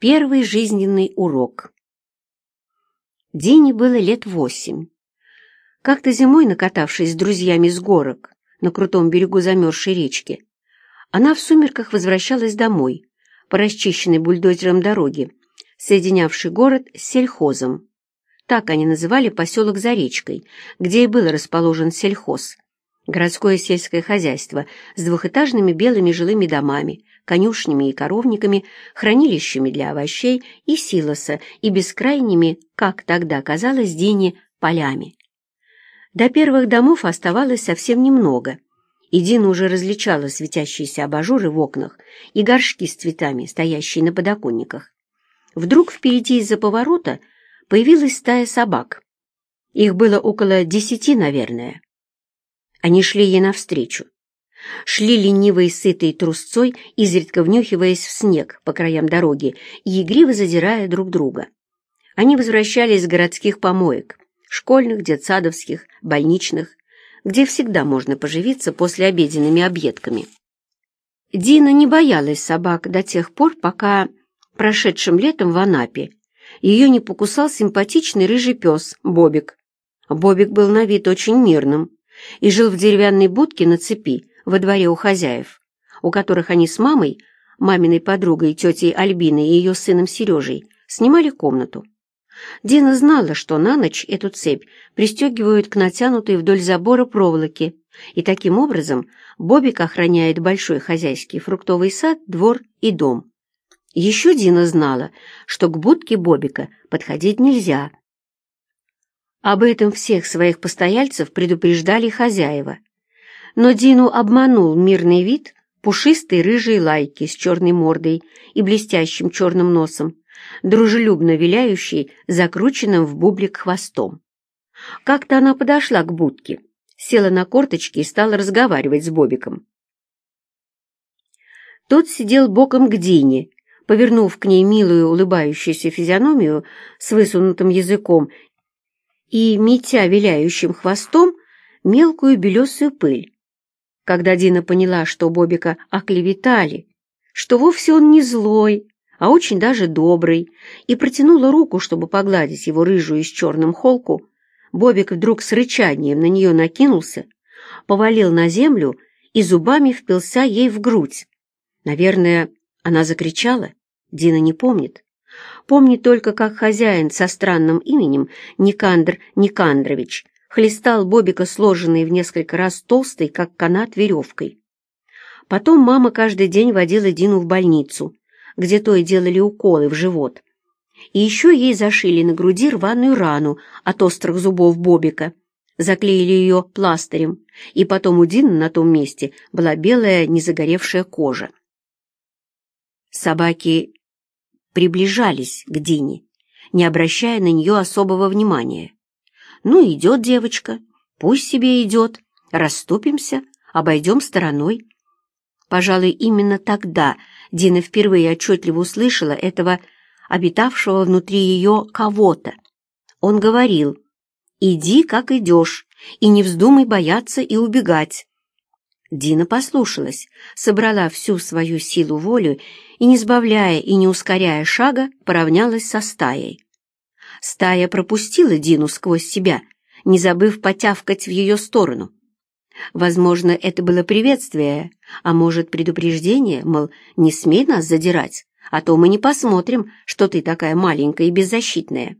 Первый жизненный урок. Дине было лет восемь. Как-то зимой, накатавшись с друзьями с горок на крутом берегу замерзшей речки, она в сумерках возвращалась домой по расчищенной бульдозером дороге, соединявшей город с сельхозом. Так они называли поселок за речкой, где и был расположен сельхоз, городское сельское хозяйство с двухэтажными белыми жилыми домами, конюшнями и коровниками, хранилищами для овощей и силоса и бескрайними, как тогда казалось Дине, полями. До первых домов оставалось совсем немного, и Дина уже различала светящиеся абажуры в окнах и горшки с цветами, стоящие на подоконниках. Вдруг впереди из-за поворота появилась стая собак. Их было около десяти, наверное. Они шли ей навстречу шли ленивой сытой трусцой, изредка внюхиваясь в снег по краям дороги и игриво задирая друг друга. Они возвращались с городских помоек, школьных, детсадовских, больничных, где всегда можно поживиться после обеденными обедками. Дина не боялась собак до тех пор, пока прошедшим летом в Анапе ее не покусал симпатичный рыжий пес Бобик. Бобик был на вид очень мирным и жил в деревянной будке на цепи, во дворе у хозяев, у которых они с мамой, маминой подругой, тетей Альбиной и ее сыном Сережей снимали комнату. Дина знала, что на ночь эту цепь пристегивают к натянутой вдоль забора проволоке, и таким образом Бобик охраняет большой хозяйский фруктовый сад, двор и дом. Еще Дина знала, что к будке Бобика подходить нельзя. Об этом всех своих постояльцев предупреждали хозяева, но Дину обманул мирный вид пушистой рыжей лайки с черной мордой и блестящим черным носом, дружелюбно виляющей закрученным в бублик хвостом. Как-то она подошла к будке, села на корточки и стала разговаривать с Бобиком. Тот сидел боком к Дине, повернув к ней милую улыбающуюся физиономию с высунутым языком и, метя виляющим хвостом, мелкую белесую пыль. Когда Дина поняла, что Бобика оклеветали, что вовсе он не злой, а очень даже добрый, и протянула руку, чтобы погладить его рыжую с черным холку, Бобик вдруг с рычанием на нее накинулся, повалил на землю и зубами впился ей в грудь. Наверное, она закричала, Дина не помнит. Помнит только, как хозяин со странным именем Никандр Никандрович хлестал Бобика сложенной в несколько раз толстой, как канат, веревкой. Потом мама каждый день водила Дину в больницу, где то и делали уколы в живот. И еще ей зашили на груди рваную рану от острых зубов Бобика, заклеили ее пластырем, и потом у Дины на том месте была белая незагоревшая кожа. Собаки приближались к Дине, не обращая на нее особого внимания. Ну, идет девочка, пусть себе идет, расступимся, обойдем стороной. Пожалуй, именно тогда Дина впервые отчетливо услышала этого обитавшего внутри ее кого-то. Он говорил, «Иди, как идешь, и не вздумай бояться и убегать». Дина послушалась, собрала всю свою силу волю и, не сбавляя и не ускоряя шага, поравнялась со стаей. Стая пропустила Дину сквозь себя, не забыв потявкать в ее сторону. Возможно, это было приветствие, а может, предупреждение, мол, не смей нас задирать, а то мы не посмотрим, что ты такая маленькая и беззащитная.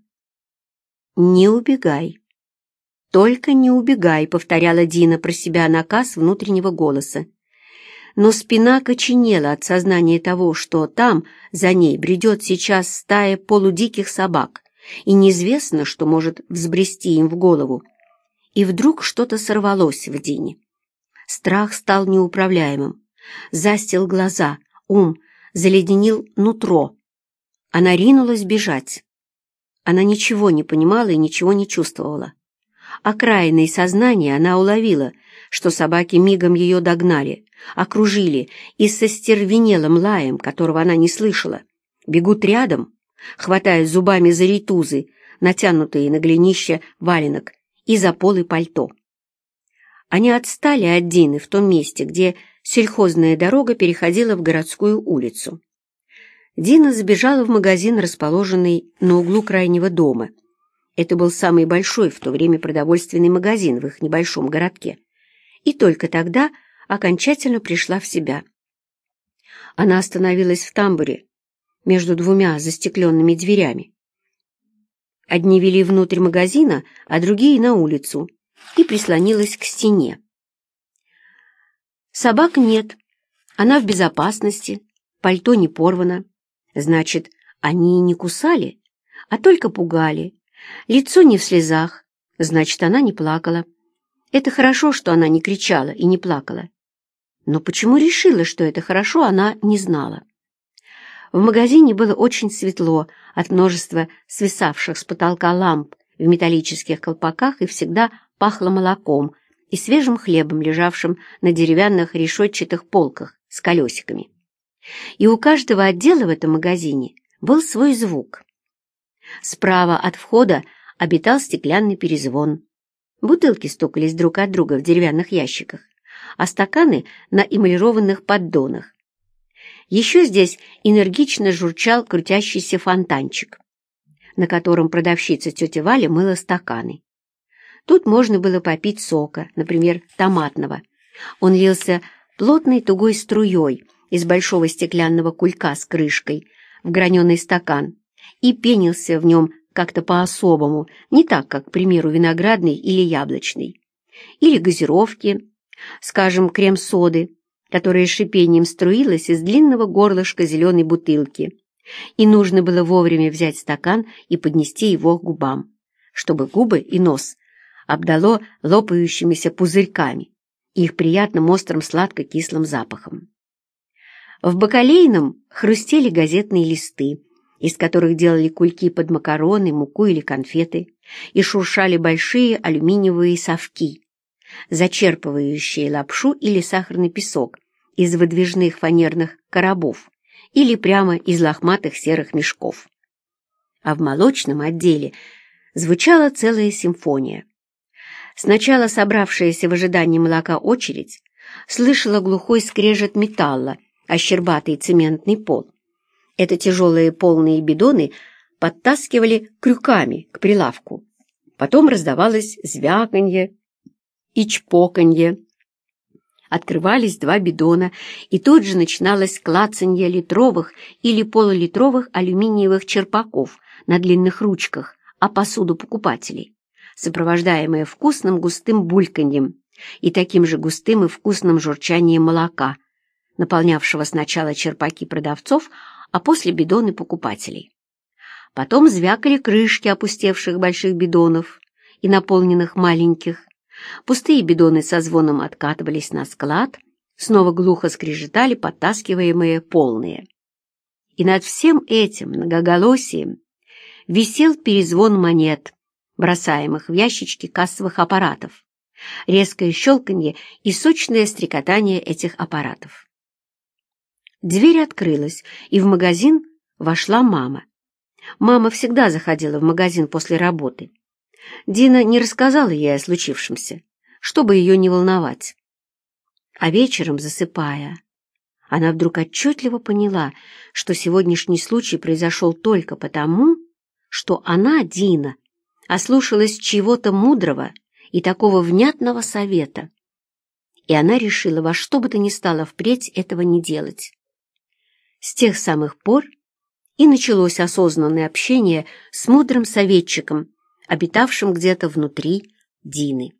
«Не убегай. Только не убегай», — повторяла Дина про себя наказ внутреннего голоса. Но спина коченела от сознания того, что там, за ней, бредет сейчас стая полудиких собак, и неизвестно, что может взбрести им в голову. И вдруг что-то сорвалось в Дине. Страх стал неуправляемым, застил глаза, ум, заледенил нутро. Она ринулась бежать. Она ничего не понимала и ничего не чувствовала. Окраиной сознания она уловила, что собаки мигом ее догнали, окружили и со стервенелым лаем, которого она не слышала, бегут рядом, хватая зубами за ритузы, натянутые на глинище валенок, и за полы пальто. Они отстали от Дины в том месте, где сельхозная дорога переходила в городскую улицу. Дина забежала в магазин, расположенный на углу крайнего дома. Это был самый большой в то время продовольственный магазин в их небольшом городке. И только тогда окончательно пришла в себя. Она остановилась в тамбуре между двумя застекленными дверями. Одни вели внутрь магазина, а другие — на улицу, и прислонилась к стене. Собак нет, она в безопасности, пальто не порвано. Значит, они не кусали, а только пугали. Лицо не в слезах, значит, она не плакала. Это хорошо, что она не кричала и не плакала. Но почему решила, что это хорошо, она не знала. В магазине было очень светло от множества свисавших с потолка ламп в металлических колпаках и всегда пахло молоком и свежим хлебом, лежавшим на деревянных решетчатых полках с колесиками. И у каждого отдела в этом магазине был свой звук. Справа от входа обитал стеклянный перезвон. Бутылки стукались друг от друга в деревянных ящиках, а стаканы на эмалированных поддонах. Еще здесь энергично журчал крутящийся фонтанчик, на котором продавщица тетя Валя мыла стаканы. Тут можно было попить сока, например, томатного. Он лился плотной тугой струей из большого стеклянного кулька с крышкой в граненый стакан и пенился в нем как-то по-особому, не так, как, к примеру, виноградный или яблочный. Или газировки, скажем, крем-соды, которая шипением струилась из длинного горлышка зеленой бутылки, и нужно было вовремя взять стакан и поднести его к губам, чтобы губы и нос обдало лопающимися пузырьками и их приятным острым сладко-кислым запахом. В бакалейном хрустели газетные листы, из которых делали кульки под макароны, муку или конфеты, и шуршали большие алюминиевые совки, зачерпывающие лапшу или сахарный песок из выдвижных фанерных коробов или прямо из лохматых серых мешков. А в молочном отделе звучала целая симфония. Сначала собравшаяся в ожидании молока очередь слышала глухой скрежет металла, ощербатый цементный пол. Это тяжелые полные бидоны подтаскивали крюками к прилавку. Потом раздавалось звяканье и чпоканье. Открывались два бидона, и тут же начиналось клацанье литровых или полулитровых алюминиевых черпаков на длинных ручках, а посуду покупателей сопровождаемое вкусным густым бульканьем и таким же густым и вкусным журчанием молока, наполнявшего сначала черпаки продавцов, а после бидоны покупателей. Потом звякали крышки опустевших больших бидонов и наполненных маленьких. Пустые бидоны со звоном откатывались на склад, снова глухо скрежетали подтаскиваемые полные. И над всем этим многоголосием висел перезвон монет, бросаемых в ящички кассовых аппаратов, резкое щелканье и сочное стрекотание этих аппаратов. Дверь открылась, и в магазин вошла мама. Мама всегда заходила в магазин после работы. Дина не рассказала ей о случившемся, чтобы ее не волновать. А вечером, засыпая, она вдруг отчетливо поняла, что сегодняшний случай произошел только потому, что она, Дина, ослушалась чего-то мудрого и такого внятного совета. И она решила во что бы то ни стало впредь этого не делать. С тех самых пор и началось осознанное общение с мудрым советчиком, обитавшим где-то внутри Дины.